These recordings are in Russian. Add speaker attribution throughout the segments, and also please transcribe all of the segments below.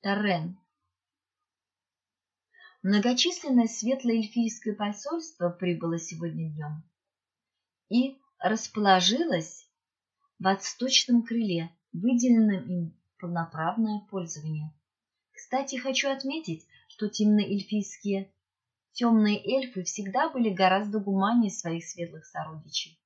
Speaker 1: Торрен. Многочисленное светло-эльфийское посольство прибыло сегодня днем и расположилось в восточном крыле, выделенном им полноправное пользование. Кстати, хочу отметить, что темноэльфийские темные эльфы всегда были гораздо гуманнее своих светлых сородичей.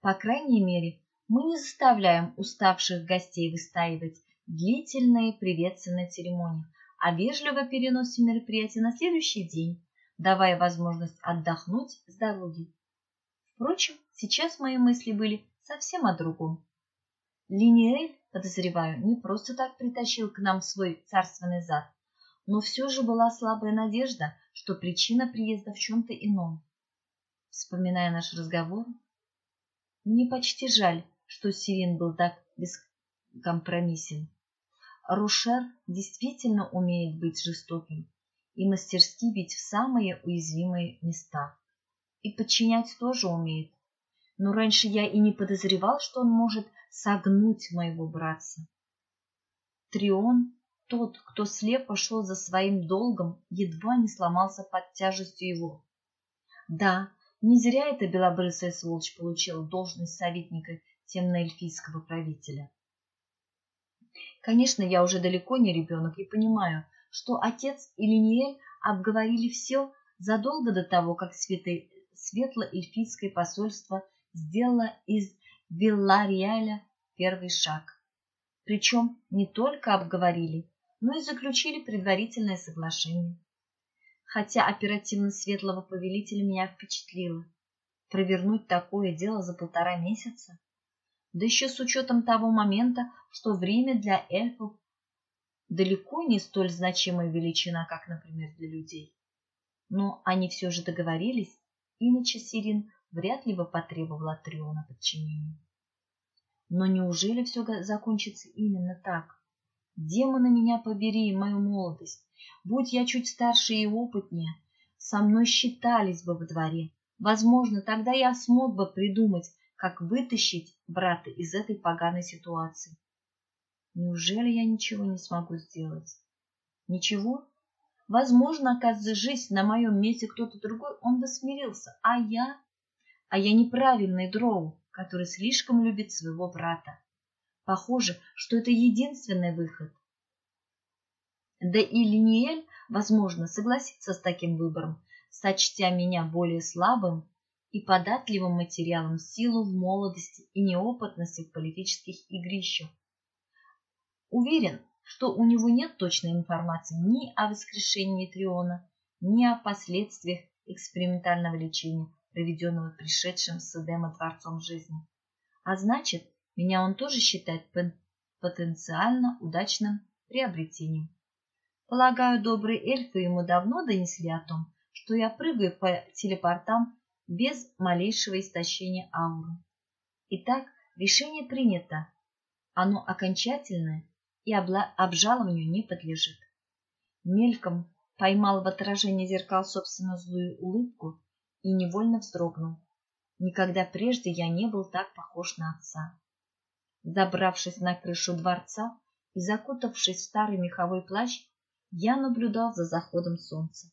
Speaker 1: По крайней мере, мы не заставляем уставших гостей выстаивать длительные приветственные церемонии, а вежливо переносим мероприятие на следующий день, давая возможность отдохнуть с дороги. Впрочем, сейчас мои мысли были совсем о другом. Линиэль, подозреваю, не просто так притащил к нам свой царственный зад, но все же была слабая надежда, что причина приезда в чем-то ином. Вспоминая наш разговор, мне почти жаль, что Сирин был так бескомпромиссен. Рушер действительно умеет быть жестоким и мастерски бить в самые уязвимые места. И подчинять тоже умеет. Но раньше я и не подозревал, что он может согнуть моего братца. Трион, тот, кто слепо шел за своим долгом, едва не сломался под тяжестью его. Да, не зря эта белобрысая сволочь получила должность советника темноэльфийского правителя. Конечно, я уже далеко не ребенок и понимаю, что отец и Линиэль обговорили все задолго до того, как светло-эльфийское посольство сделало из Виллариаля первый шаг. Причем не только обговорили, но и заключили предварительное соглашение. Хотя оперативность светлого повелителя меня впечатлила. Провернуть такое дело за полтора месяца? Да еще с учетом того момента, что время для эльфов далеко не столь значимая величина, как, например, для людей. Но они все же договорились, иначе Сирин вряд ли бы потребовала от Триона подчинения. Но неужели все закончится именно так? Демоны меня побери, мою молодость. Будь я чуть старше и опытнее, со мной считались бы во дворе. Возможно, тогда я смог бы придумать, как вытащить брата из этой поганой ситуации. Неужели я ничего не смогу сделать? Ничего? Возможно, оказывается, жизнь на моем месте кто-то другой, он бы смирился. А я? А я неправильный дроу, который слишком любит своего брата. Похоже, что это единственный выход. Да и Линиэль, возможно, согласится с таким выбором, сочтя меня более слабым и податливым материалом силу в молодости и неопытности в политических игрищах. Уверен, что у него нет точной информации ни о воскрешении Триона, ни о последствиях экспериментального лечения, проведенного пришедшим с Эдема Дворцом жизни. А значит, меня он тоже считает потенциально удачным приобретением. Полагаю, добрые эльфы ему давно донесли о том, что я прыгаю по телепортам без малейшего истощения ауры. Итак, решение принято. Оно окончательное и обжалованию не подлежит. Мельком поймал в отражении зеркал собственную злую улыбку и невольно вздрогнул. Никогда прежде я не был так похож на отца. Забравшись на крышу дворца и закутавшись в старый меховой плащ, я наблюдал за заходом солнца.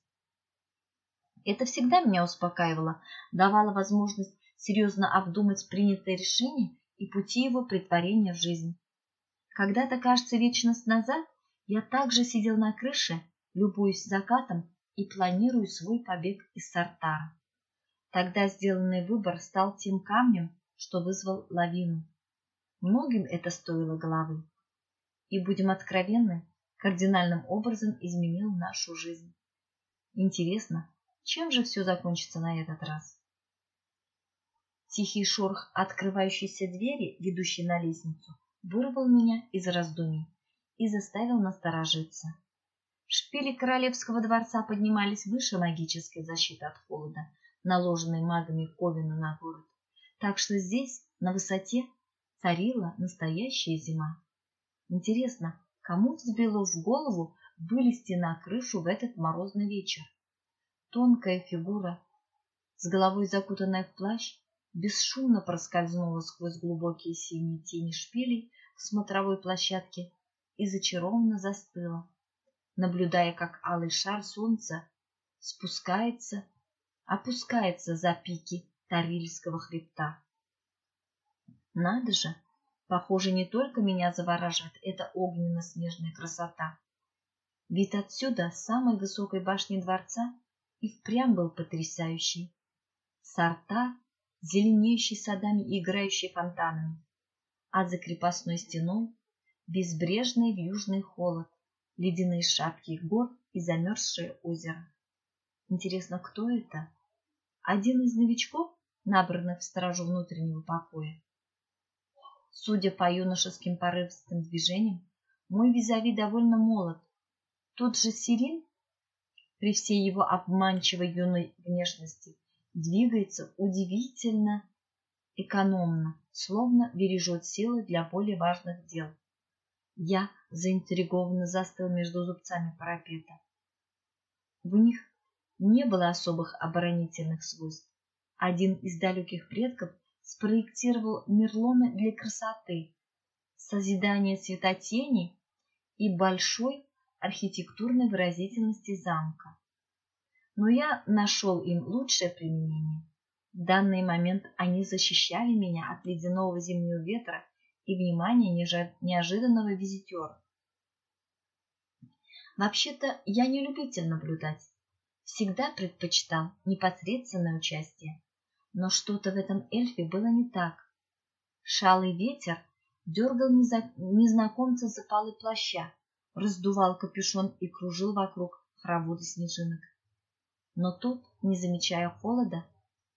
Speaker 1: Это всегда меня успокаивало, давало возможность серьезно обдумать принятое решение и пути его притворения в жизнь. Когда-то, кажется, вечность назад я также сидел на крыше, любуясь закатом и планирую свой побег из Сартара. Тогда сделанный выбор стал тем камнем, что вызвал лавину. Многим это стоило головы. И, будем откровенны, кардинальным образом изменил нашу жизнь. Интересно, чем же все закончится на этот раз? Тихий шорох открывающейся двери, ведущей на лестницу, вырвал меня из раздумий и заставил насторожиться. Шпили королевского дворца поднимались выше магической защиты от холода, наложенной магами Ковина на город, так что здесь, на высоте, царила настоящая зима. Интересно, кому взбрело в голову вылезти на крышу в этот морозный вечер? Тонкая фигура, с головой закутанная в плащ, бесшумно проскользнула сквозь глубокие синие тени шпилей в смотровой площадке и зачарованно застыла, наблюдая, как алый шар солнца спускается, опускается за пики Тарильского хребта. Надо же, похоже, не только меня завораживает эта огненно-снежная красота. Вид отсюда, с самой высокой башни дворца, и впрямь был потрясающий. Сорта, зеленеющий садами и играющий фонтанами, а за крепостной стеной безбрежный южный холод, ледяные шапки гор и замерзшее озеро. Интересно, кто это? Один из новичков, набранных в стражу внутреннего покоя? Судя по юношеским порывистым движениям, мой визави довольно молод. Тот же Сирин, при всей его обманчивой юной внешности, двигается удивительно экономно, словно бережет силы для более важных дел. Я заинтригованно застыл между зубцами парапета. В них не было особых оборонительных свойств. Один из далеких предков спроектировал Мерлона для красоты, созидания светотени и большой архитектурной выразительности замка. Но я нашел им лучшее применение. В данный момент они защищали меня от ледяного зимнего ветра и внимания неожиданного визитера. Вообще-то я не любитель наблюдать всегда предпочитал непосредственное участие. Но что-то в этом эльфе было не так. Шалый ветер дергал незнакомца за полы плаща, раздувал капюшон и кружил вокруг хоровода снежинок. Но тот, не замечая холода,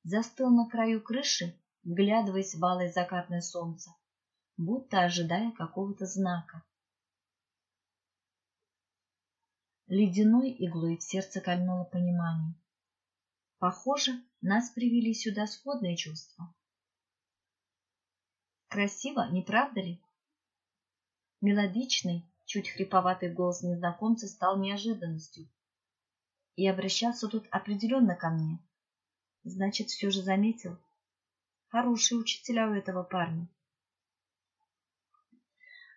Speaker 1: застыл на краю крыши, вглядываясь в алое закатное солнце, будто ожидая какого-то знака. Ледяной иглой в сердце кольнуло понимание. Похоже, нас привели сюда сходные чувства. Красиво, не правда ли? Мелодичный, чуть хриповатый голос незнакомца стал неожиданностью. И обращался тут определенно ко мне. Значит, все же заметил. Хорошие учителя у этого парня.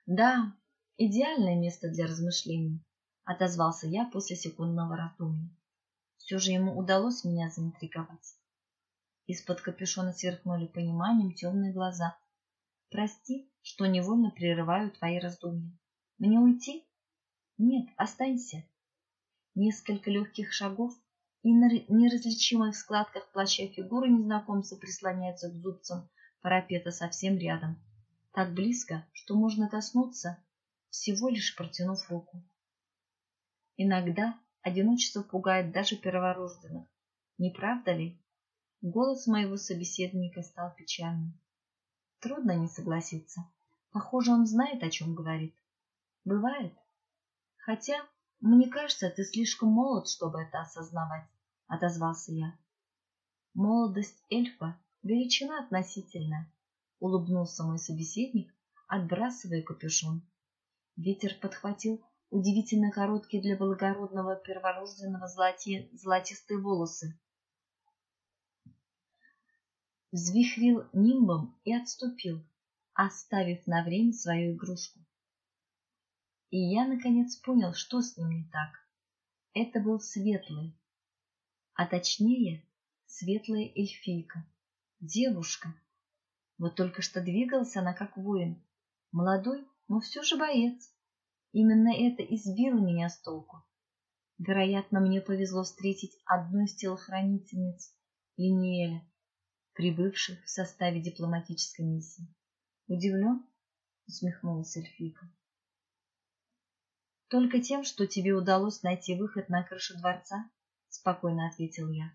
Speaker 1: Да, идеальное место для размышлений. — отозвался я после секундного раздумья. Все же ему удалось меня заинтриговать. Из-под капюшона сверкнули пониманием темные глаза. «Прости, что невольно прерываю твои раздумья. Мне уйти?» «Нет, останься». Несколько легких шагов, и на неразличимой в складках плаща фигуры незнакомца прислоняется к зубцам парапета совсем рядом. Так близко, что можно коснуться, всего лишь протянув руку. Иногда одиночество пугает даже перворожденных. Не правда ли? Голос моего собеседника стал печальным. Трудно не согласиться. Похоже, он знает, о чем говорит. Бывает. Хотя, мне кажется, ты слишком молод, чтобы это осознавать, — отозвался я. Молодость эльфа — величина относительная, — улыбнулся мой собеседник, отбрасывая капюшон. Ветер подхватил удивительно короткие для благородного перворожденного золоти, золотистые волосы. Взвихрил нимбом и отступил, оставив на время свою игрушку. И я, наконец, понял, что с ним не так. Это был светлый, а точнее, светлая эльфийка, девушка. Вот только что двигалась она как воин, молодой, но все же боец. Именно это избило меня с толку. Вероятно, мне повезло встретить одну из телохранительниц Линиэля, прибывших в составе дипломатической миссии. Удивлен? усмехнулась Эльфика. Только тем, что тебе удалось найти выход на крышу дворца, спокойно ответил я.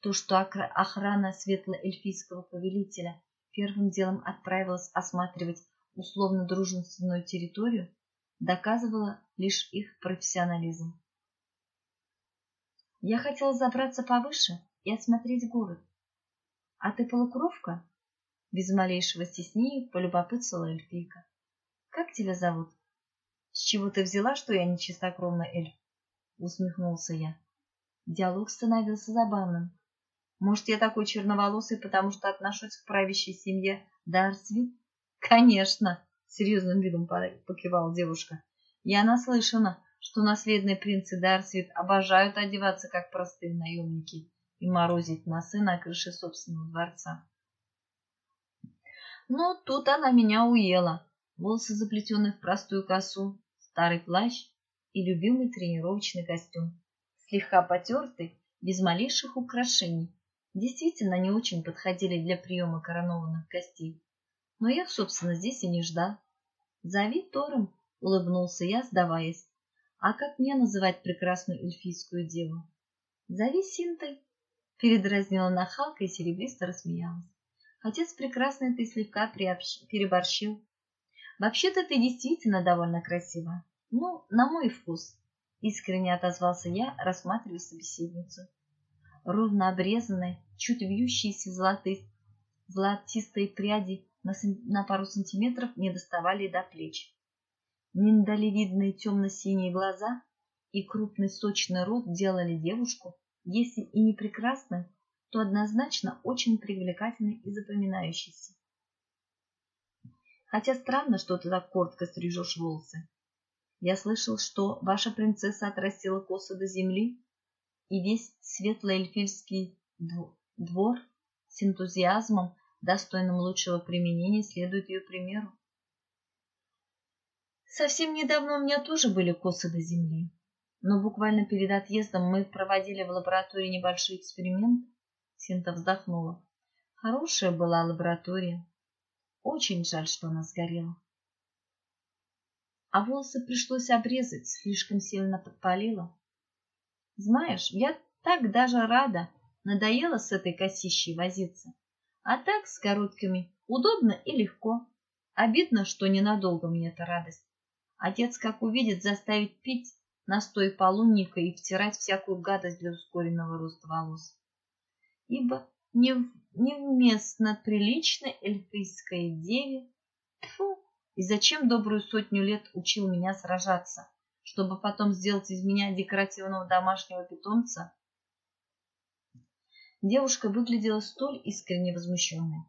Speaker 1: То, что охрана светло-эльфийского повелителя первым делом отправилась осматривать условно-дружественную территорию, доказывало лишь их профессионализм. Я хотела забраться повыше и осмотреть город. А ты полукровка? Без малейшего стеснения полюбопытствовала эльфийка. Как тебя зовут? С чего ты взяла, что я не чистокровный эльф? Усмехнулся я. Диалог становился забавным. Может, я такой черноволосый, потому что отношусь к правящей семье Дарсвит? Конечно, серьезным видом покивала девушка. Я наслышана, что наследные принцы Дарсвит обожают одеваться как простые наемники и морозить носы на крыше собственного дворца. Но тут она меня уела. Волосы заплетенные в простую косу, старый плащ и любимый тренировочный костюм. Слегка потертый, без малейших украшений. Действительно не очень подходили для приема коронованных гостей. Но я, собственно, здесь и не ждал. «Зови Тором», — улыбнулся я, сдаваясь. «А как мне называть прекрасную эльфийскую деву?» «Зови Синтой», — передразнила нахалка и серебристо рассмеялась. «Отец прекрасный ты слегка приобщ... переборщил. Вообще-то ты действительно довольно красива. Ну, на мой вкус», — искренне отозвался я, рассматривая собеседницу. Ровно обрезанные, чуть вьющиеся золотые, золотистые пряди на, на пару сантиметров не доставали до плеч. Миндалевидные темно-синие глаза и крупный сочный рот делали девушку, если и не прекрасной, то однозначно очень привлекательной и запоминающейся. Хотя странно, что ты так коротко стрижешь волосы. Я слышал, что ваша принцесса отрастила косы до земли, и весь светлоэльфийский двор с энтузиазмом достойным лучшего применения, следует ее примеру. Совсем недавно у меня тоже были косы до земли, но буквально перед отъездом мы проводили в лаборатории небольшой эксперимент. Синта вздохнула. Хорошая была лаборатория. Очень жаль, что она сгорела. А волосы пришлось обрезать, слишком сильно подпалило. Знаешь, я так даже рада. Надоело с этой косищей возиться. А так, с короткими, удобно и легко. Обидно, что ненадолго мне эта радость. Отец, как увидит, заставит пить настой полунника и втирать всякую гадость для ускоренного роста волос. Ибо не, невместно приличной эльфийской деве. Тьфу! И зачем добрую сотню лет учил меня сражаться, чтобы потом сделать из меня декоративного домашнего питомца, Девушка выглядела столь искренне возмущенной,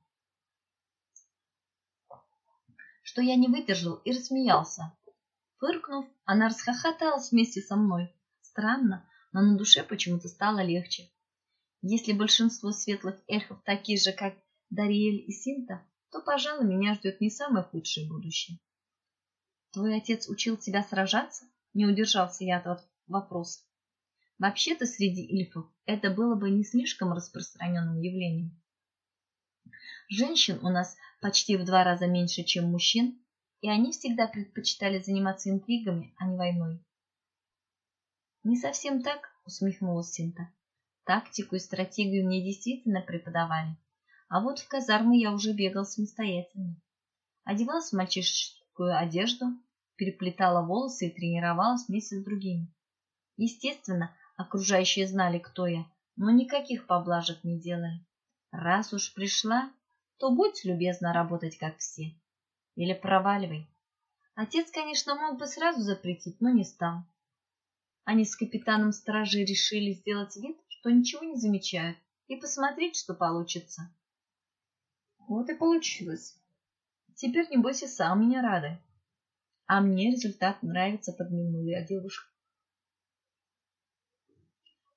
Speaker 1: что я не выдержал и рассмеялся. Фыркнув, она расхохоталась вместе со мной. Странно, но на душе почему-то стало легче. Если большинство светлых эльфов такие же, как Дариэль и Синта, то, пожалуй, меня ждет не самое худшее будущее. Твой отец учил тебя сражаться? Не удержался я от вопроса. Вообще-то среди эльфов это было бы не слишком распространенным явлением. Женщин у нас почти в два раза меньше, чем мужчин, и они всегда предпочитали заниматься интригами, а не войной. «Не совсем так», — усмехнулась Синта. «Тактику и стратегию мне действительно преподавали, а вот в казармы я уже бегал самостоятельно. Одевалась в мальчишескую одежду, переплетала волосы и тренировалась вместе с другими. Естественно, Окружающие знали, кто я, но никаких поблажек не делали. Раз уж пришла, то будь любезна работать, как все. Или проваливай. Отец, конечно, мог бы сразу запретить, но не стал. Они с капитаном стражи решили сделать вид, что ничего не замечают, и посмотреть, что получится. Вот и получилось. Теперь, небось, и сам меня рады. А мне результат нравится, подмигнула я девушка.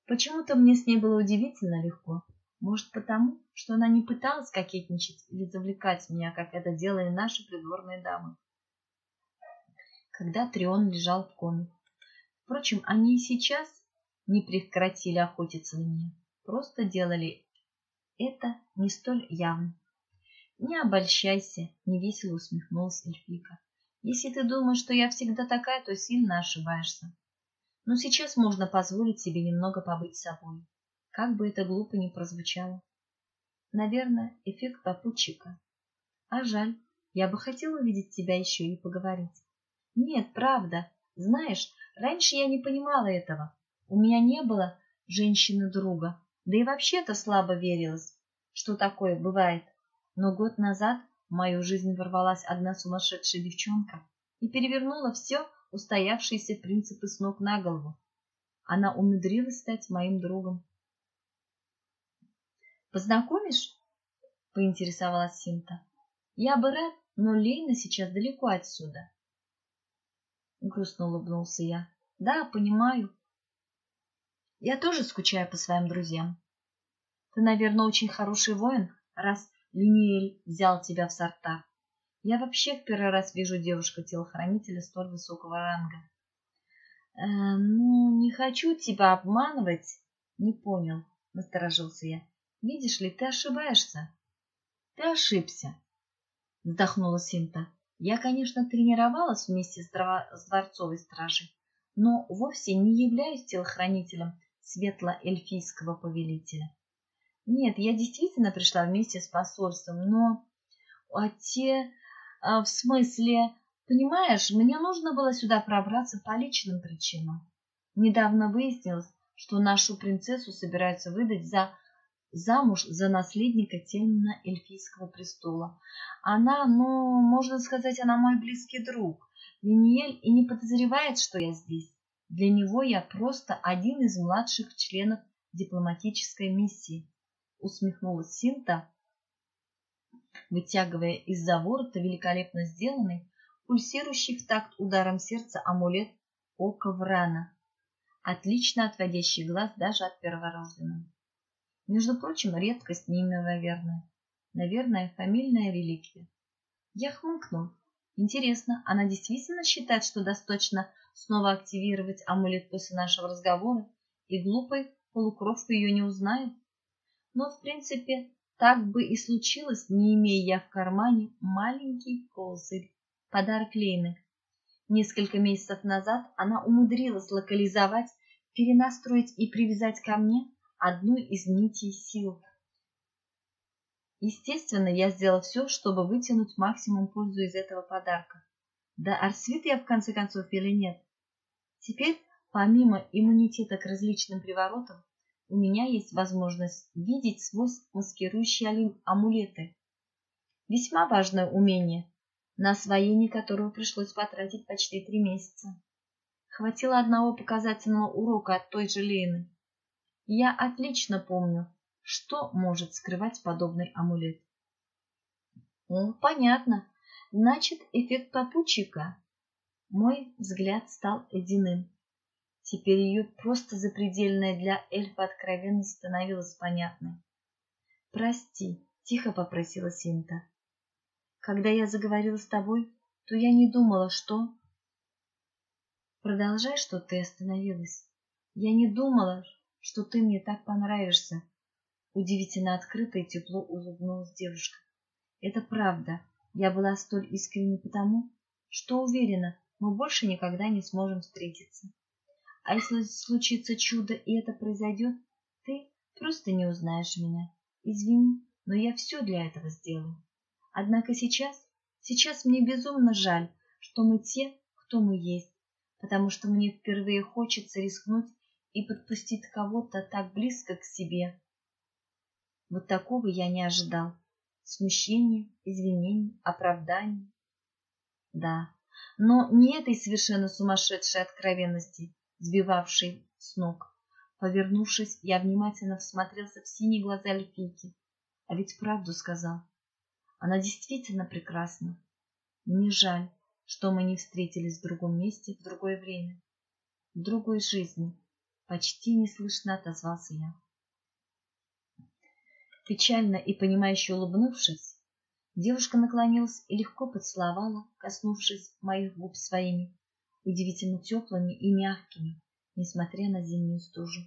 Speaker 1: Почему-то мне с ней было удивительно легко. Может, потому, что она не пыталась кокетничать или завлекать меня, как это делали наши придворные дамы. Когда Трион лежал в коме. Впрочем, они и сейчас не прекратили охотиться на меня. Просто делали это не столь явно. Не обольщайся, невесело усмехнулась эльфика. Если ты думаешь, что я всегда такая, то сильно ошибаешься. Но сейчас можно позволить себе немного побыть собой, как бы это глупо ни прозвучало. Наверное, эффект попутчика. А жаль, я бы хотела увидеть тебя еще и поговорить. Нет, правда. Знаешь, раньше я не понимала этого. У меня не было женщины-друга. Да и вообще-то слабо верилось, что такое бывает. Но год назад в мою жизнь ворвалась одна сумасшедшая девчонка и перевернула все, устоявшиеся принципы с ног на голову. Она умудрилась стать моим другом. «Познакомишь?» — поинтересовалась Синта. «Я бы рад, но Лейна сейчас далеко отсюда». Грустно улыбнулся я. Да, понимаю. Я тоже скучаю по своим друзьям. Ты, наверное, очень хороший воин, раз Линиэль взял тебя в сорта. Я вообще в первый раз вижу девушку-телохранителя столь высокого ранга. Э, ну, не хочу тебя обманывать. Не понял, насторожился я. Видишь ли, ты ошибаешься. Ты ошибся, вздохнула Синта. Я, конечно, тренировалась вместе с, дворцовой стражей, но вовсе не являюсь телохранителем светло-эльфийского повелителя. Нет, я действительно пришла вместе с посольством, но а те, а, в смысле, понимаешь, мне нужно было сюда пробраться по личным причинам. Недавно выяснилось, что нашу принцессу собираются выдать за замуж за наследника темно эльфийского престола. Она, ну, можно сказать, она мой близкий друг. Линиэль и не подозревает, что я здесь. Для него я просто один из младших членов дипломатической миссии. Усмехнулась Синта, вытягивая из-за ворота великолепно сделанный, пульсирующий в такт ударом сердца амулет Ока Врана, отлично отводящий глаз даже от перворожденного. Между прочим, редкость неимоверная. Наверное, фамильная реликвия. Я хмыкнул. Интересно, она действительно считает, что достаточно снова активировать амулет после нашего разговора, и глупый полукровка ее не узнает? Но, в принципе, так бы и случилось, не имея я в кармане маленький козырь, подарок Лейны. Несколько месяцев назад она умудрилась локализовать, перенастроить и привязать ко мне одну из нитей сил. Естественно, я сделал все, чтобы вытянуть максимум пользу из этого подарка. Да арсвит я в конце концов или нет? Теперь, помимо иммунитета к различным приворотам, у меня есть возможность видеть свой маскирующие амулеты. Весьма важное умение, на освоение которого пришлось потратить почти три месяца. Хватило одного показательного урока от той же Лены. Я отлично помню, что может скрывать подобный амулет. О, понятно. Значит, эффект попутчика. Мой взгляд стал ледяным. Теперь ее просто запредельная для эльфа откровенность становилась понятной. «Прости», — тихо попросила Синта. «Когда я заговорила с тобой, то я не думала, что...» «Продолжай, что ты остановилась. Я не думала, что ты мне так понравишься. Удивительно открыто и тепло улыбнулась девушка. Это правда. Я была столь искренней потому, что уверена, мы больше никогда не сможем встретиться. А если случится чудо и это произойдет, ты просто не узнаешь меня. Извини, но я все для этого сделаю. Однако сейчас, сейчас мне безумно жаль, что мы те, кто мы есть, потому что мне впервые хочется рискнуть и подпустить кого-то так близко к себе. Вот такого я не ожидал. Смущение, извинений, оправданий. Да, но не этой совершенно сумасшедшей откровенности, сбивавшей с ног. Повернувшись, я внимательно всмотрелся в синие глаза Эльфийки. А ведь правду сказал. Она действительно прекрасна. Мне жаль, что мы не встретились в другом месте в другое время, в другой жизни. Почти неслышно отозвался я. Печально и понимающе улыбнувшись, девушка наклонилась и легко поцеловала, коснувшись моих губ своими, удивительно теплыми и мягкими, несмотря на зимнюю стужу.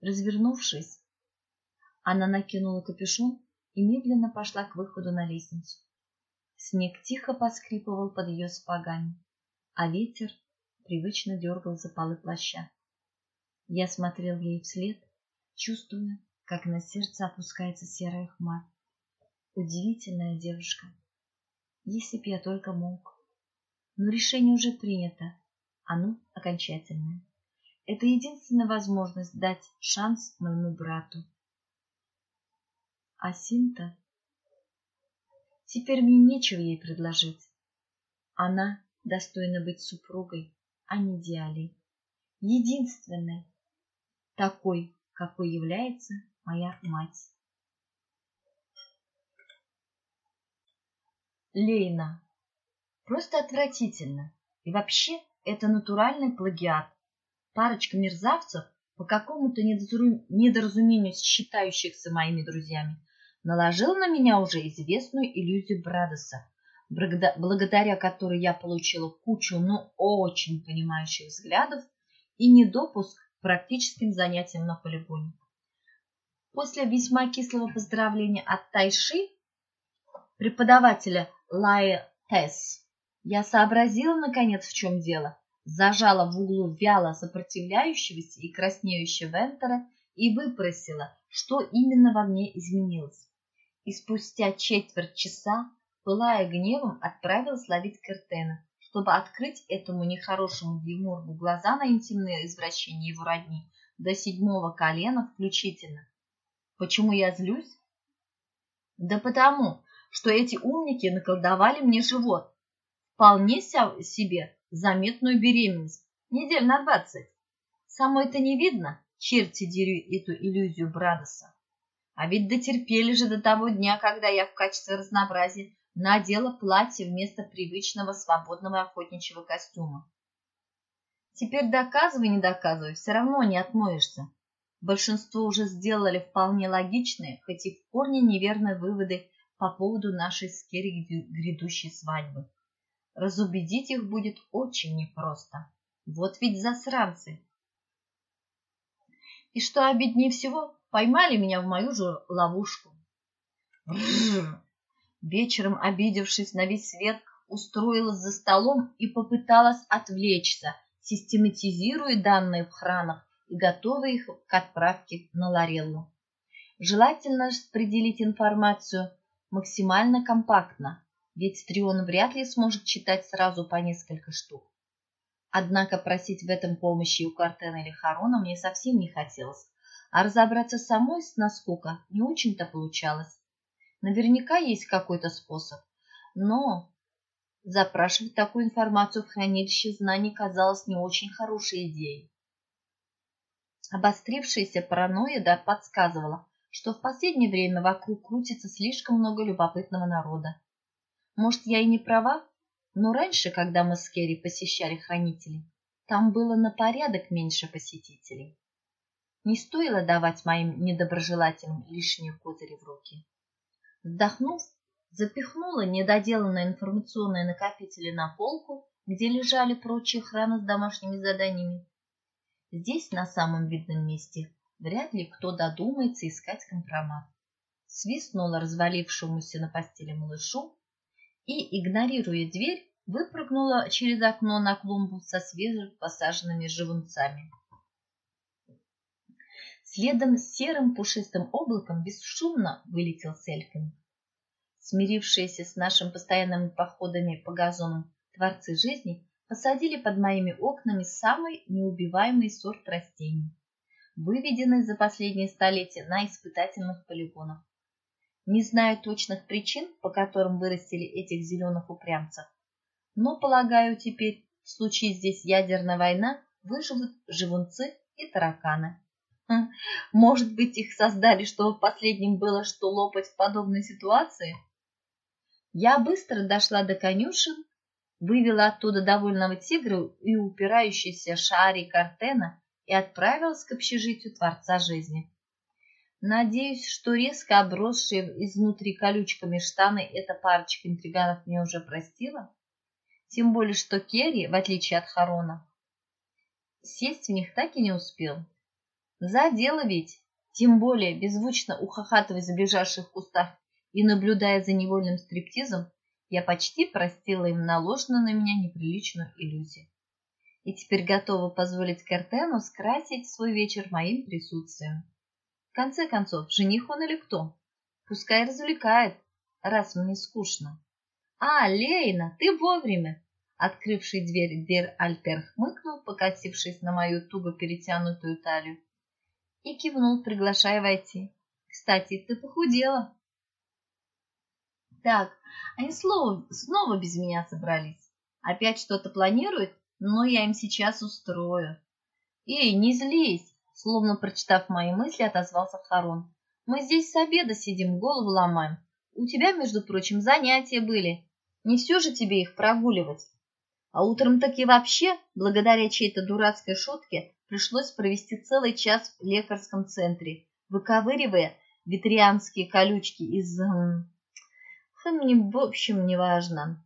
Speaker 1: Развернувшись, она накинула капюшон и медленно пошла к выходу на лестницу. Снег тихо поскрипывал под ее сапогами, а ветер привычно дергал за полы плаща. Я смотрел ей вслед, чувствуя, как на сердце опускается серая хмарь. Удивительная девушка. Если б я только мог. Но решение уже принято. Оно окончательное. Это единственная возможность дать шанс моему брату. А Синта? Теперь мне нечего ей предложить. Она достойна быть супругой, а не Диалей. Единственной, такой, какой является моя мать. Лейна. Просто отвратительно. И вообще, это натуральный плагиат. парочка мерзавцев, по какому-то недоразумению считающихся моими друзьями, наложил на меня уже известную иллюзию Брадоса, благодаря которой я получила кучу, ну, очень понимающих взглядов и недопуск к практическим занятиям на полигоне. После весьма кислого поздравления от Тайши, преподавателя Лая Тесс, я сообразила, наконец, в чем дело, зажала в углу вяло сопротивляющегося и краснеющего Вентера и выпросила, что именно во мне изменилось. И спустя четверть часа, пылая гневом, отправилась ловить Кертена, чтобы открыть этому нехорошему Демургу глаза на интимные извращения его родни до седьмого колена включительно. Почему я злюсь? Да потому, что эти умники наколдовали мне живот. Вполне себе заметную беременность, недель на двадцать. Само это не видно, черти дери эту иллюзию Брадоса. А ведь дотерпели же до того дня, когда я в качестве разнообразия надела платье вместо привычного свободного охотничьего костюма. Теперь доказывай, не доказывай, все равно не отмоешься. Большинство уже сделали вполне логичные, хоть и в корне неверные выводы по поводу нашей с Керри грядущей свадьбы. Разубедить их будет очень непросто. Вот ведь засранцы. И что обиднее всего, поймали меня в мою же ловушку. Вечером, обидевшись на весь свет, устроилась за столом и попыталась отвлечься, систематизируя данные в хранах и готовя их к отправке на Лореллу. Желательно распределить информацию максимально компактно, ведь Трион вряд ли сможет читать сразу по несколько штук. Однако просить в этом помощи у Картена или Харона мне совсем не хотелось, а разобраться самой с наскока не очень-то получалось. Наверняка есть какой-то способ, но запрашивать такую информацию в хранилище знаний казалось не очень хорошей идеей. Обострившаяся паранойя да подсказывала, что в последнее время вокруг крутится слишком много любопытного народа. Может, я и не права, но раньше, когда мы с Керри посещали хранителей, там было на порядок меньше посетителей. Не стоило давать моим недоброжелателям лишние козыри в руки. Вздохнув, запихнула недоделанные информационные накопители на полку, где лежали прочие храны с домашними заданиями. Здесь, на самом видном месте, вряд ли кто додумается искать компромат. Свистнула развалившемуся на постели малышу и, игнорируя дверь, выпрыгнула через окно на клумбу со свежепосаженными живунцами. Следом с серым пушистым облаком бесшумно вылетел Сельфин. Смирившиеся с нашими постоянными походами по газонам творцы жизни посадили под моими окнами самый неубиваемый сорт растений, выведенный за последние столетия на испытательных полигонах. Не знаю точных причин, по которым вырастили этих зеленых упрямцев, но, полагаю, теперь, в случае здесь ядерная война, выживут живунцы и тараканы. Хм, может быть, их создали, чтобы последним было что лопать в подобной ситуации? Я быстро дошла до конюшен, вывела оттуда довольного тигра и упирающийся шари картена и отправилась к общежитию Творца Жизни. Надеюсь, что резко обросшие изнутри колючками штаны эта парочка интриганов мне уже простила. Тем более, что Керри, в отличие от Харона, сесть в них так и не успел. За дело ведь, тем более беззвучно ухахатывая за ближайших кустах и наблюдая за невольным стриптизом, я почти простила им наложенную на меня неприличную иллюзию. И теперь готова позволить Картену скрасить свой вечер моим присутствием. В конце концов, жених он или кто? Пускай развлекает, раз мне скучно. А, Лейна, ты вовремя! Открывший дверь Дер Альтер хмыкнул, покосившись на мою туго перетянутую талию, и кивнул, приглашая войти. Кстати, ты похудела. Так, они снова, снова без меня собрались. Опять что-то планируют, но я им сейчас устрою. Эй, не злись! Словно прочитав мои мысли, отозвался Харон. Мы здесь с обеда сидим, голову ломаем. У тебя, между прочим, занятия были. Не все же тебе их прогуливать. А утром так и вообще, благодаря чьей-то дурацкой шутке, пришлось провести целый час в лекарском центре, выковыривая ветрианские колючки из... Хм, в общем, неважно.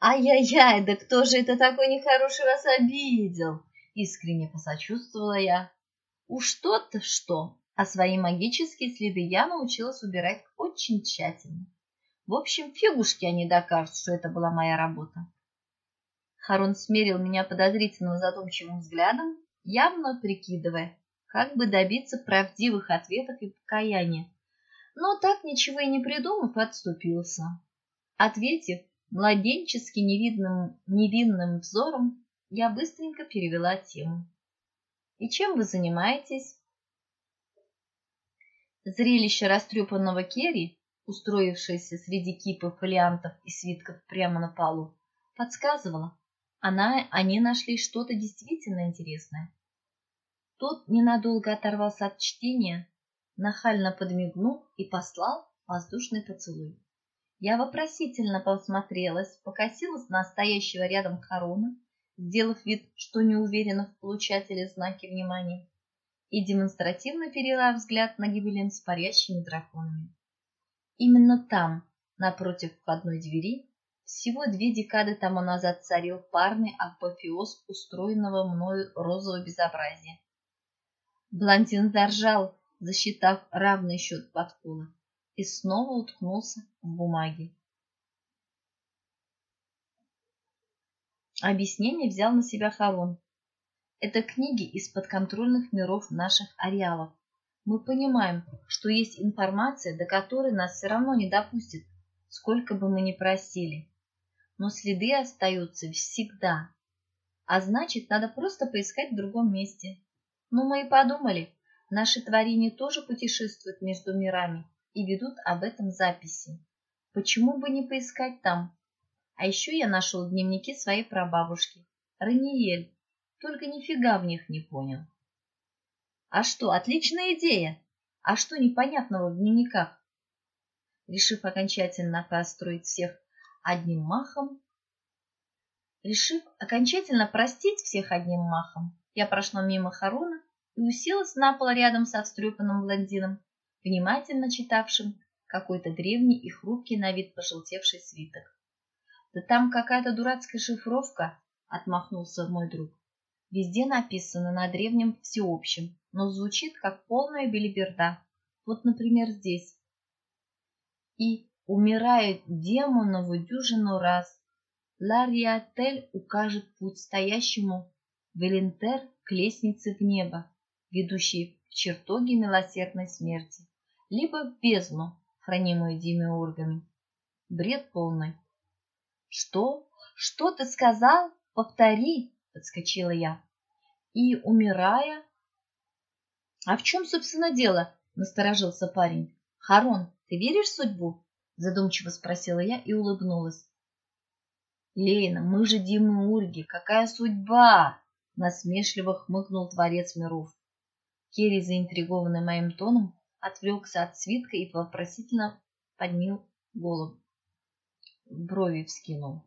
Speaker 1: «Ай-яй-яй, да кто же это такой нехороший вас обидел?» Искренне посочувствовала я. Уж то-то что, а свои магические следы я научилась убирать очень тщательно. В общем, фигушки они докажут, что это была моя работа. Харон смерил меня подозрительным задумчивым взглядом, явно прикидывая, как бы добиться правдивых ответов и покаяния. Но так ничего и не придумав, отступился. Ответив младенчески невидным, невинным взором, я быстренько перевела тему. «И чем вы занимаетесь?» Зрелище растрепанного Керри, устроившееся среди кипов фолиантов и свитков прямо на полу, подсказывало, она, они нашли что-то действительно интересное. Тот ненадолго оторвался от чтения, нахально подмигнул и послал воздушный поцелуй. Я вопросительно посмотрелась, покосилась на стоящего рядом Харона, сделав вид, что не уверена в получателе знаки внимания, и демонстративно перела взгляд на Гибелин с парящими драконами. Именно там, напротив входной двери, всего две декады тому назад царил парный апофеоз устроенного мною розового безобразия. Блондин заржал, засчитав равный счет подкола, и снова уткнулся в бумаге. Объяснение взял на себя Харон. Это книги из подконтрольных миров наших ареалов. Мы понимаем, что есть информация, до которой нас все равно не допустят, сколько бы мы ни просили. Но следы остаются всегда. А значит, надо просто поискать в другом месте. Ну, мы и подумали, наши творения тоже путешествуют между мирами и ведут об этом записи. Почему бы не поискать там? А еще я нашел дневники своей прабабушки, Раниель, только нифига в них не понял. А что, отличная идея! А что непонятного в дневниках? Решив окончательно построить всех одним махом, решив окончательно простить всех одним махом, я прошла мимо Харуна и уселась на пол рядом со встрепанным блондином, внимательно читавшим какой-то древний и хрупкий на вид пожелтевший свиток. Да там какая-то дурацкая шифровка, отмахнулся мой друг. Везде написано на древнем всеобщем, но звучит как полная белиберда. Вот, например, здесь. И умирает демонову дюжину раз. Лариатель укажет путь стоящему Велентер к лестнице в небо, ведущей в чертоги милосердной смерти, либо в бездну, хранимую демиургами. Бред полный. «Что? Что ты сказал? Повтори!» — подскочила я. И, умирая... «А в чем, собственно, дело?» — насторожился парень. «Харон, ты веришь в судьбу?» — задумчиво спросила я и улыбнулась. «Лейна, мы же Урги, какая судьба!» — насмешливо хмыкнул Творец миров. Керри, заинтригованный моим тоном, отвлекся от свитка и вопросительно поднял голову брови вскинул.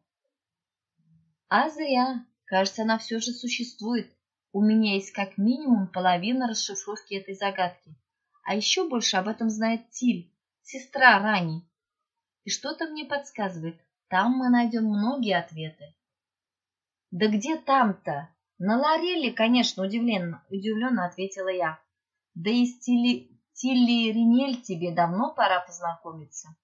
Speaker 1: А зря. Кажется, она все же существует. У меня есть как минимум половина расшифровки этой загадки. А еще больше об этом знает Тиль, сестра Рани. И что-то мне подсказывает, там мы найдем многие ответы. Да где там-то? На Лорелли, конечно, удивленно, удивленно ответила я. Да и с Тилли, Тилли Ринель тебе давно пора познакомиться.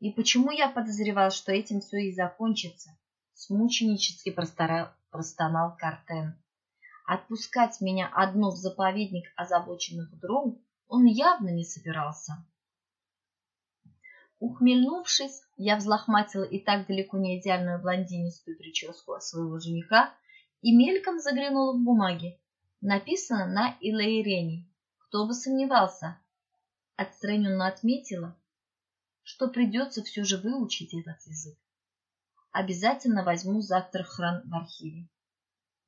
Speaker 1: И почему я подозревал, что этим все и закончится? Смученически простонал Картен. Отпускать меня одну в заповедник озабоченных дроу он явно не собирался. Ухмельнувшись, я взлохматила и так далеко не идеальную блондинистую прическу своего жениха и мельком заглянула в бумаги. Написано на Илаирене. Кто бы сомневался. Отстраненно отметила, что придется все же выучить этот язык. Обязательно возьму завтра хран в архиве.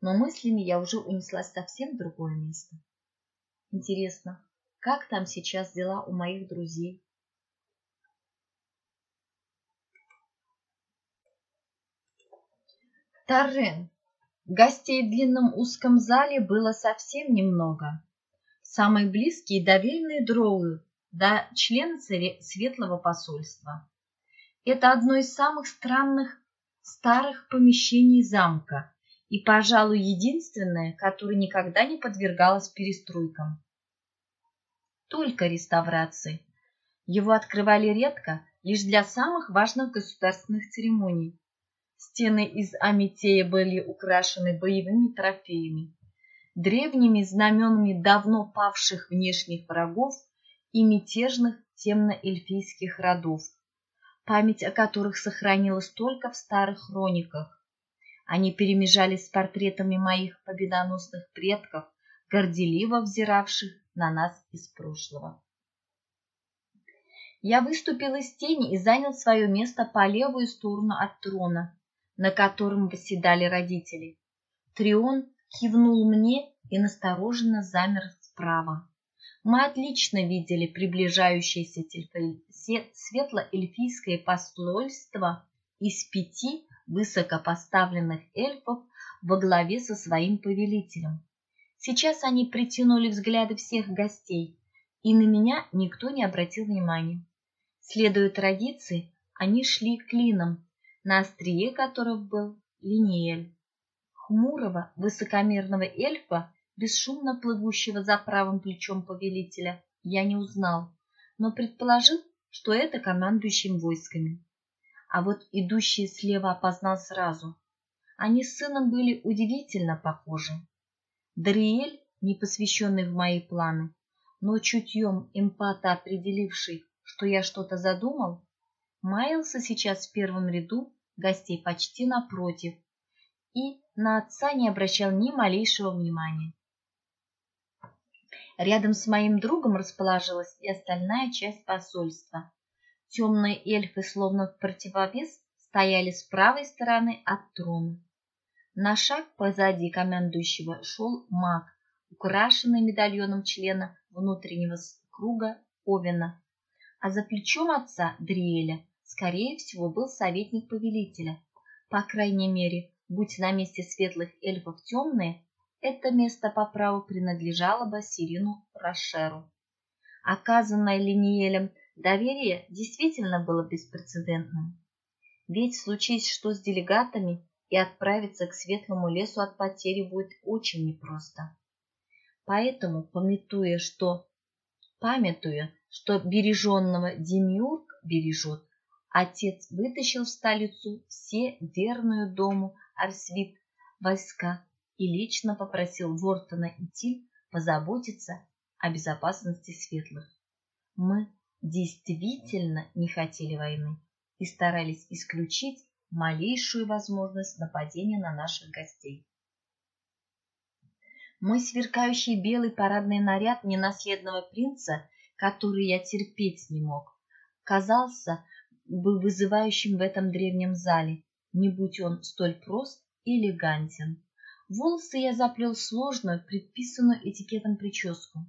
Speaker 1: Но мыслями я уже унеслась совсем в другое место. Интересно, как там сейчас дела у моих друзей? Таррен, Гостей в длинном узком зале было совсем немного. Самые близкие доверенные дроу, да члены Светлого посольства. Это одно из самых странных старых помещений замка и, пожалуй, единственное, которое никогда не подвергалось перестройкам. Только реставрации. Его открывали редко, лишь для самых важных государственных церемоний. Стены из Аметея были украшены боевыми трофеями, древними знаменами давно павших внешних врагов и мятежных темно-эльфийских родов память о которых сохранилась только в старых хрониках. Они перемежались с портретами моих победоносных предков, горделиво взиравших на нас из прошлого. Я выступил из тени и занял свое место по левую сторону от трона, на котором восседали родители. Трион кивнул мне и настороженно замер справа. Мы отлично видели приближающееся светло-эльфийское посольство из пяти высокопоставленных эльфов во главе со своим повелителем. Сейчас они притянули взгляды всех гостей, и на меня никто не обратил внимания. Следуя традиции, они шли клином, на острие которого был Линиэль. Хмурого, высокомерного эльфа бесшумно плывущего за правым плечом повелителя, я не узнал, но предположил, что это командующим войсками. А вот идущие слева опознал сразу. Они с сыном были удивительно похожи. Дариэль, не посвященный в мои планы, но чутьем эмпата определивший, что я что-то задумал, маялся сейчас в первом ряду гостей почти напротив и на отца не обращал ни малейшего внимания. Рядом с моим другом расположилась и остальная часть посольства. Темные эльфы, словно в противовес, стояли с правой стороны от трона. На шаг позади командующего шел маг, украшенный медальоном члена внутреннего круга Овена, а за плечом отца Дриэля, скорее всего, был советник повелителя. По крайней мере, будь на месте светлых эльфов темные, это место по праву принадлежало бы Сирину Рошеру. Оказанное Линиелем доверие действительно было беспрецедентным. Ведь случись что с делегатами, и отправиться к светлому лесу от потери будет очень непросто. Поэтому, пометуя, что, памятуя, что береженного Демиург бережет, отец вытащил в столицу все верную дому Арсвит войска и лично попросил Вортона и Тиль позаботиться о безопасности светлых. Мы действительно не хотели войны и старались исключить малейшую возможность нападения на наших гостей. Мой сверкающий белый парадный наряд ненаследного принца, который я терпеть не мог, казался бы вызывающим в этом древнем зале, не будь он столь прост и элегантен. Волосы я заплел сложную, предписанную этикетом прическу,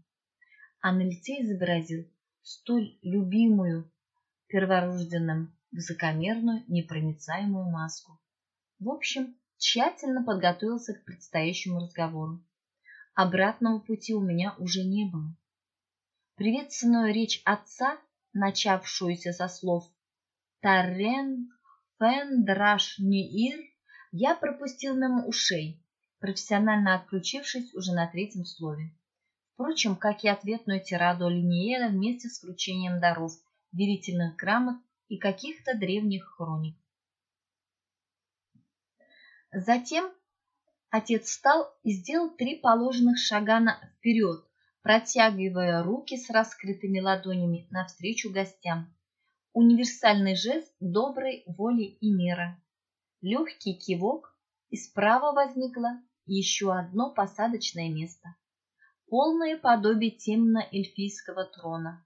Speaker 1: а на лице изобразил столь любимую перворожденным высокомерную непроницаемую маску. В общем, тщательно подготовился к предстоящему разговору. Обратного пути у меня уже не было. Приветственную речь отца, начавшуюся со слов «Тарен фен драш ниир», я пропустил мимо ушей, профессионально отключившись уже на третьем слове. Впрочем, как и ответную тираду Линиера вместе с вручением даров, верительных грамот и каких-то древних хроник. Затем отец встал и сделал три положенных шага вперед, протягивая руки с раскрытыми ладонями навстречу гостям. Универсальный жест доброй воли и мира. Легкий кивок, и справа возникла еще одно посадочное место. Полное подобие темно-эльфийского трона.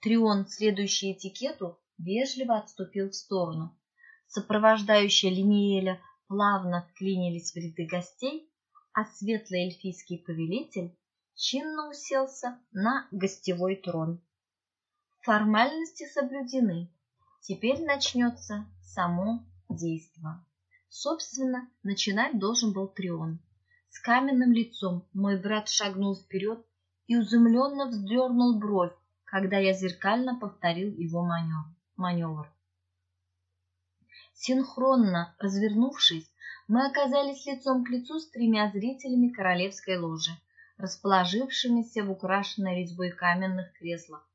Speaker 1: Трион, следующий этикету, вежливо отступил в сторону. Сопровождающие Линиэля плавно вклинились в ряды гостей, а светлый эльфийский повелитель чинно уселся на гостевой трон. Формальности соблюдены. Теперь начнется само действо. Собственно, начинать должен был Трион. С каменным лицом мой брат шагнул вперед и изумленно вздернул бровь, когда я зеркально повторил его маневр. Синхронно развернувшись, мы оказались лицом к лицу с тремя зрителями королевской ложи, расположившимися в украшенной резьбой каменных креслах.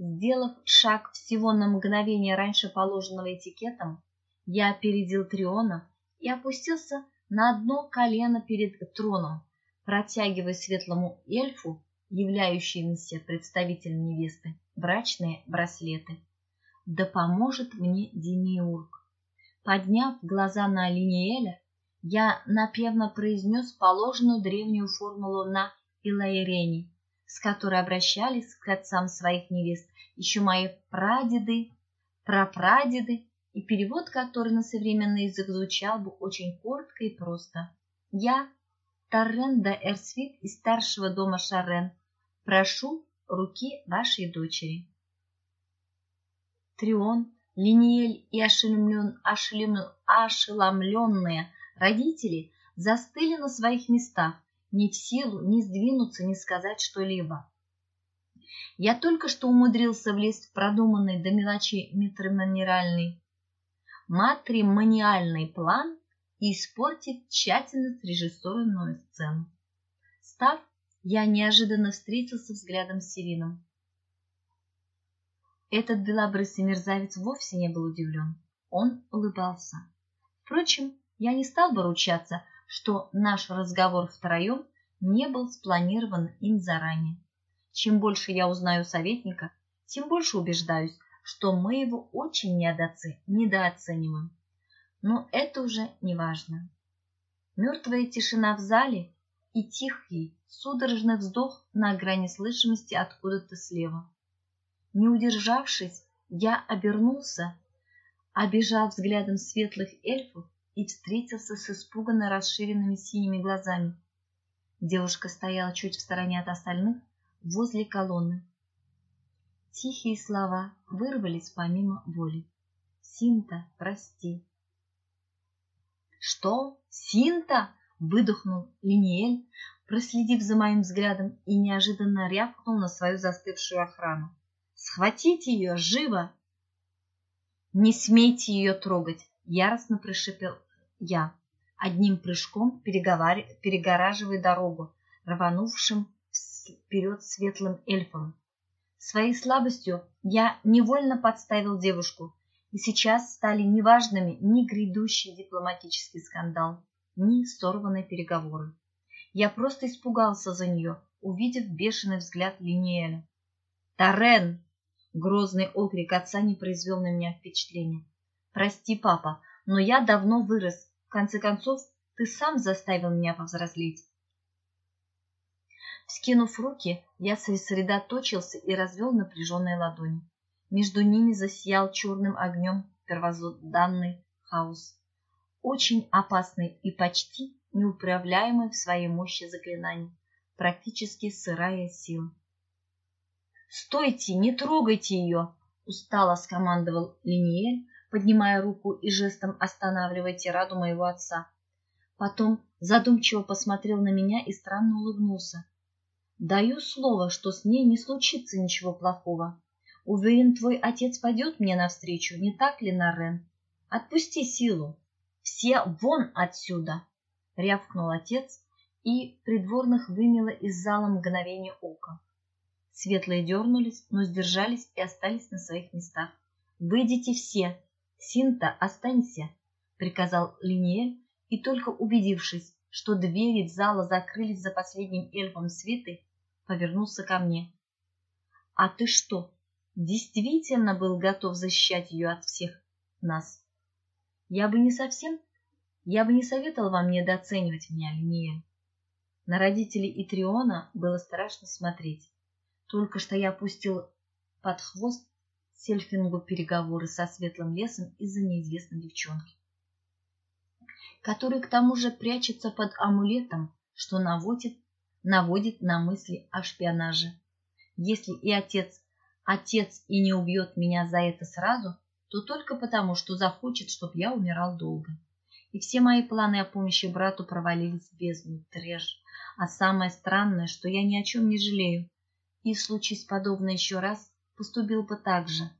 Speaker 1: Сделав шаг всего на мгновение раньше положенного этикетом, я опередил Триона и опустился на одно колено перед троном, протягивая светлому эльфу, являющемуся представителем невесты, брачные браслеты. Да поможет мне Демиург. Подняв глаза на Линиэля, я напевно произнес положенную древнюю формулу на Илаирене, с которой обращались к отцам своих невест еще мои прадеды, прапрадеды, и перевод, который на современный язык звучал бы очень коротко и просто. Я, Таррен да Эрсвит из старшего дома Шарен, прошу руки вашей дочери. Трион Линиэль и ошеломлен, ошеломленные родители застыли на своих местах, ни в силу ни сдвинуться, ни сказать что-либо. Я только что умудрился влезть в продуманный до мелочей матримониальный, матримониальный план и испортить тщательно срежиссированную сцену. Став, я неожиданно встретился взглядом с Сирином. Этот белобрысый мерзавец вовсе не был удивлен. Он улыбался. Впрочем, я не стал бы ручаться, что наш разговор втроем не был спланирован им заранее. Чем больше я узнаю советника, тем больше убеждаюсь, что мы его очень недооцениваем. Но это уже не важно. Мертвая тишина в зале и тихий, судорожный вздох на грани слышимости откуда-то слева. Не удержавшись, я обернулся, обежал взглядом светлых эльфов и встретился с испуганно расширенными синими глазами. Девушка стояла чуть в стороне от остальных, возле колонны. Тихие слова вырвались помимо воли. «Синта, прости». «Что? Синта?» — выдохнул Линиэль, проследив за моим взглядом и неожиданно рявкнул на свою застывшую охрану. Схватите ее, живо!» «Не смейте ее трогать!» — яростно прошипел я, одним прыжком перегораживая дорогу, рванувшим вперед светлым эльфом. Своей слабостью я невольно подставил девушку, и сейчас стали неважными ни грядущий дипломатический скандал, ни сорванные переговоры. Я просто испугался за нее, увидев бешеный взгляд Линиэля. «Тарен!» Грозный окрик отца не произвел на меня впечатления. «Прости, папа, но я давно вырос. В конце концов, ты сам заставил меня повзрослеть». Вскинув руки, я сосредоточился и развел напряженные ладони. Между ними засиял черным огнем первозданный хаос. Очень опасный и почти неуправляемый в своей мощи заклинаний. Практически сырая сила. «Стойте, не трогайте ее!» — устало скомандовал Линиэль, поднимая руку и жестом останавливая тираду моего отца. Потом задумчиво посмотрел на меня и странно улыбнулся. «Даю слово, что с ней не случится ничего плохого. Уверен, твой отец пойдет мне навстречу, не так ли, Нарен? Отпусти силу. Все вон отсюда!» — рявкнул отец, и придворных вымело из зала мгновение ока. Светлые дернулись, но сдержались и остались на своих местах. «Выйдите все! Синта, останься!» — приказал Линиэль, и только убедившись, что двери зала закрылись за последним эльфом Светы, повернулся ко мне. «А ты что, действительно был готов защищать ее от всех нас?» «Я бы не совсем... Я бы не советовал вам недооценивать меня, Линиэль. На родителей Итриона было страшно смотреть. Только что я пустил под хвост Сельфингу переговоры со Светлым лесом из-за неизвестной девчонки, который к тому же прячется под амулетом, что наводит, наводит на мысли о шпионаже. Если и отец, отец и не убьет меня за это сразу, то только потому, что захочет, чтобы я умирал долго. И все мои планы о помощи брату провалились в бездну. А самое странное, что я ни о чем не жалею, и, случись подобное еще раз, поступил бы так же.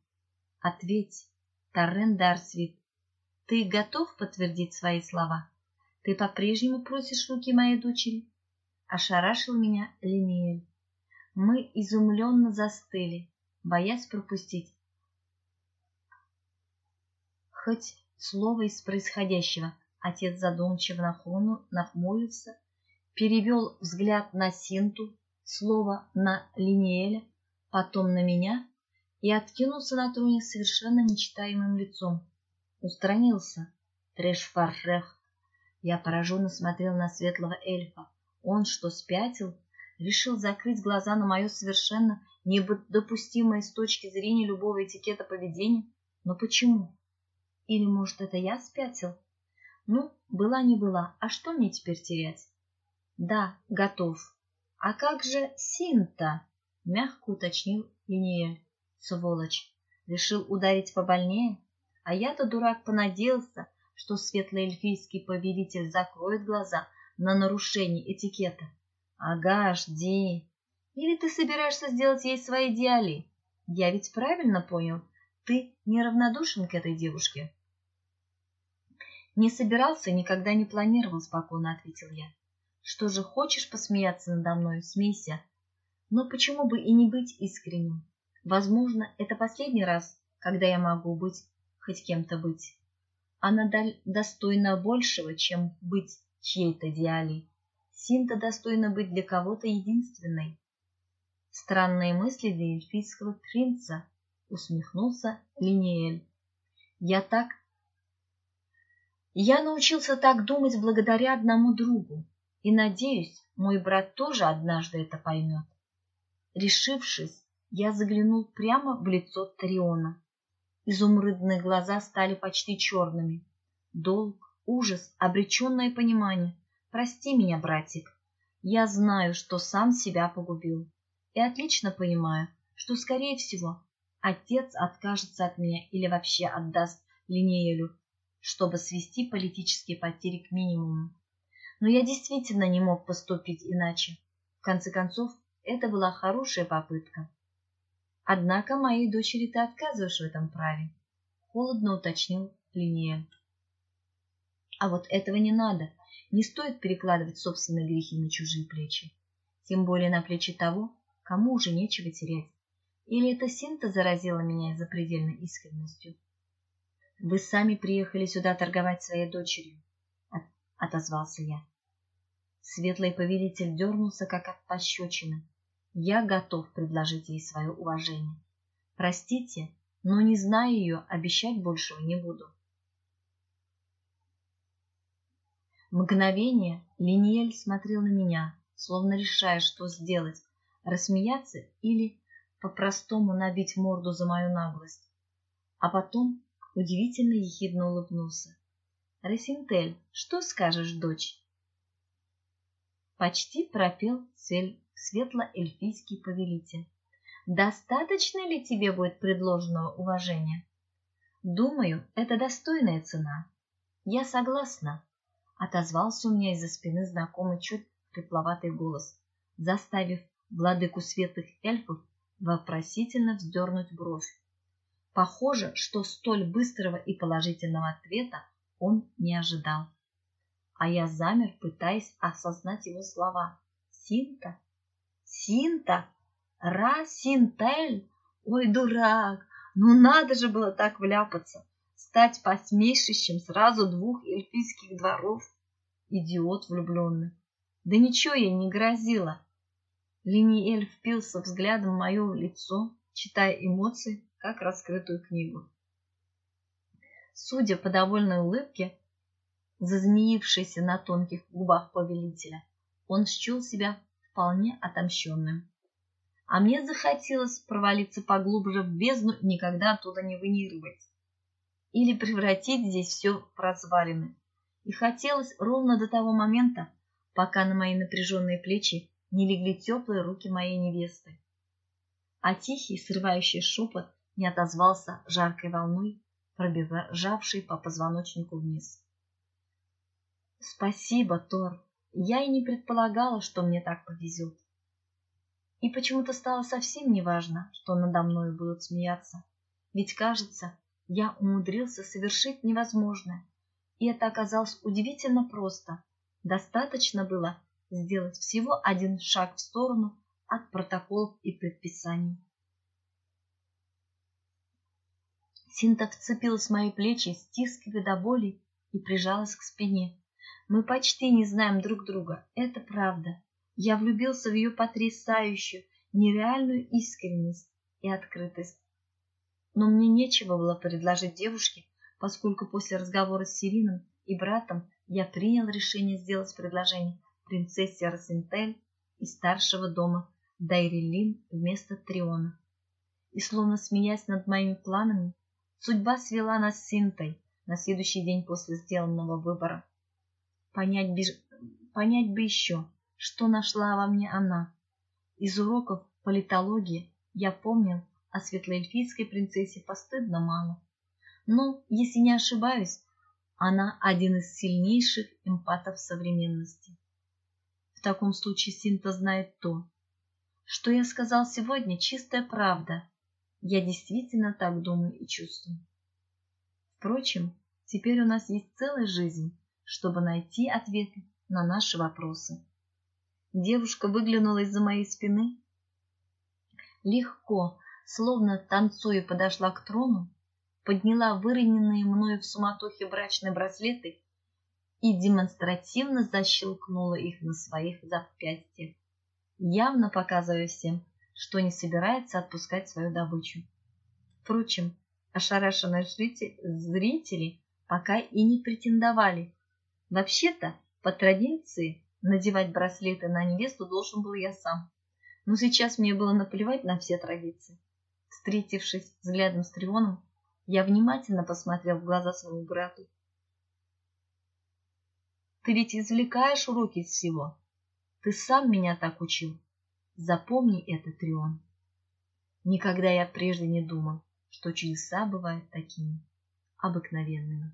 Speaker 1: Ответь, Таррен Дарсвит, ты готов подтвердить свои слова? Ты по-прежнему просишь руки моей дочери? Ошарашил меня Линиэль. Мы изумленно застыли, боясь пропустить хоть слово из происходящего. Отец задумчиво нахму, нахмурился, перевел взгляд на Синту, слово на Линиэля, потом на меня и откинулся на троне совершенно нечитаемым лицом. Устранился. Треш-фаррех. Я пораженно смотрел на светлого эльфа. Он что, спятил? Решил закрыть глаза на мое совершенно недопустимое с точки зрения любого этикета поведения? Но почему? Или, может, это я спятил? Ну, была не была, а что мне теперь терять? Да, готов. А как же Синта? Мягко уточнил Линиэль. Сволочь. Решил ударить побольнее? А я-то, дурак, понадеялся, что светлоэльфийский повелитель закроет глаза на нарушение этикета. Ага, жди. Или ты собираешься сделать ей свои диали? Я ведь правильно понял? Ты неравнодушен к этой девушке? Не собирался, никогда не планировал, спокойно ответил я. Что же, хочешь посмеяться надо мной, смейся. Но почему бы и не быть искренним? Возможно, это последний раз, когда я могу быть, хоть кем-то быть. Она достойна большего, чем быть чьей-то диалей. Синта достойна быть для кого-то единственной. Странные мысли для эльфийского принца, усмехнулся Линиэль. Я так я научился так думать благодаря одному другу, и, надеюсь, мой брат тоже однажды это поймет. Решившись, я заглянул прямо в лицо Тариона. Изумрудные глаза стали почти черными. Долг, ужас, обреченное понимание. Прости меня, братик. Я знаю, что сам себя погубил. И отлично понимаю, что, скорее всего, отец откажется от меня или вообще отдаст Линеелю чтобы свести политические потери к минимуму. Но я действительно не мог поступить иначе. В конце концов, это была хорошая попытка. Однако моей дочери ты отказываешь в этом праве, холодно уточнил Линия. А вот этого не надо. Не стоит перекладывать собственные грехи на чужие плечи. Тем более на плечи того, кому уже нечего терять. Или это Синта заразила меня запредельной искренностью? Вы сами приехали сюда торговать своей дочерью, — отозвался я. Светлый повелитель дернулся, как от пощечины. Я готов предложить ей свое уважение. Простите, но не зная ее, обещать большего не буду. Мгновение Линиэль смотрел на меня, словно решая, что сделать, рассмеяться или по-простому набить морду за мою наглость. А потом удивительно ехидно улыбнулся. «Ресинтель, что скажешь, дочь?» Почти пропел светло-эльфийский повелитель. «Достаточно ли тебе будет предложенного уважения?» «Думаю, это достойная цена». «Я согласна», — отозвался у меня из-за спины знакомый чуть хрипловатый голос, заставив владыку светлых эльфов вопросительно вздернуть бровь. Похоже, что столь быстрого и положительного ответа он не ожидал. А я замер, пытаясь осознать его слова. Синта? Синта? Ра-Синтель? Ой, дурак! Ну надо же было так вляпаться! Стать посмешищем сразу двух эльфийских дворов? Идиот влюбленный! Да ничего ей не грозило. Линиэль впился взглядом в мое лицо, читая эмоции, как раскрытую книгу. Судя по довольной улыбке, зазмеившейся на тонких губах повелителя, он счел себя вполне отомщенным. А мне захотелось провалиться поглубже в бездну и никогда оттуда не вынирывать. Или превратить здесь все в развалины. И хотелось ровно до того момента, пока на мои напряженные плечи не легли теплые руки моей невесты. А тихий, срывающий шепот не отозвался жаркой волной, пробежавшей по позвоночнику вниз. Спасибо, Тор. Я и не предполагала, что мне так повезет. И почему-то стало совсем неважно, что надо мной будут смеяться. Ведь, кажется, я умудрился совершить невозможное. И это оказалось удивительно просто. Достаточно было сделать всего один шаг в сторону от протоколов и предписаний. Синта вцепилась в мои плечи, стискивая до боли, и прижалась к спине. Мы почти не знаем друг друга, это правда. Я влюбился в ее потрясающую, нереальную искренность и открытость. Но мне нечего было предложить девушке, поскольку после разговора с Сирином и братом я принял решение сделать предложение принцессе Росентель из старшего дома Дайрилин вместо Триона. И словно смеясь над моими планами, судьба свела нас с Синтой на следующий день после сделанного выбора. Понять, беж... Понять бы еще, что нашла во мне она. Из уроков политологии я помнил о светлоэльфийской принцессе постыдно мало. Но, если не ошибаюсь, она один из сильнейших эмпатов современности. В таком случае Синта знает то, что я сказал сегодня, чистая правда. Я действительно так думаю и чувствую. Впрочем, теперь у нас есть целая жизнь, чтобы найти ответы на наши вопросы. Девушка выглянула из-за моей спины. Легко, словно танцуя, подошла к трону, подняла выроненные мною в суматохе брачные браслеты и демонстративно защелкнула их на своих запястьях явно показывая всем, что не собирается отпускать свою добычу. Впрочем, ошарашенные зрители пока и не претендовали. Вообще-то, по традиции, надевать браслеты на невесту должен был я сам. Но сейчас мне было наплевать на все традиции. Встретившись взглядом с Трионом, я внимательно посмотрел в глаза своему брату. «Ты ведь извлекаешь уроки из всего?» Ты сам меня так учил. Запомни это, Трион. Никогда я прежде не думал, что чудеса бывают такими обыкновенными.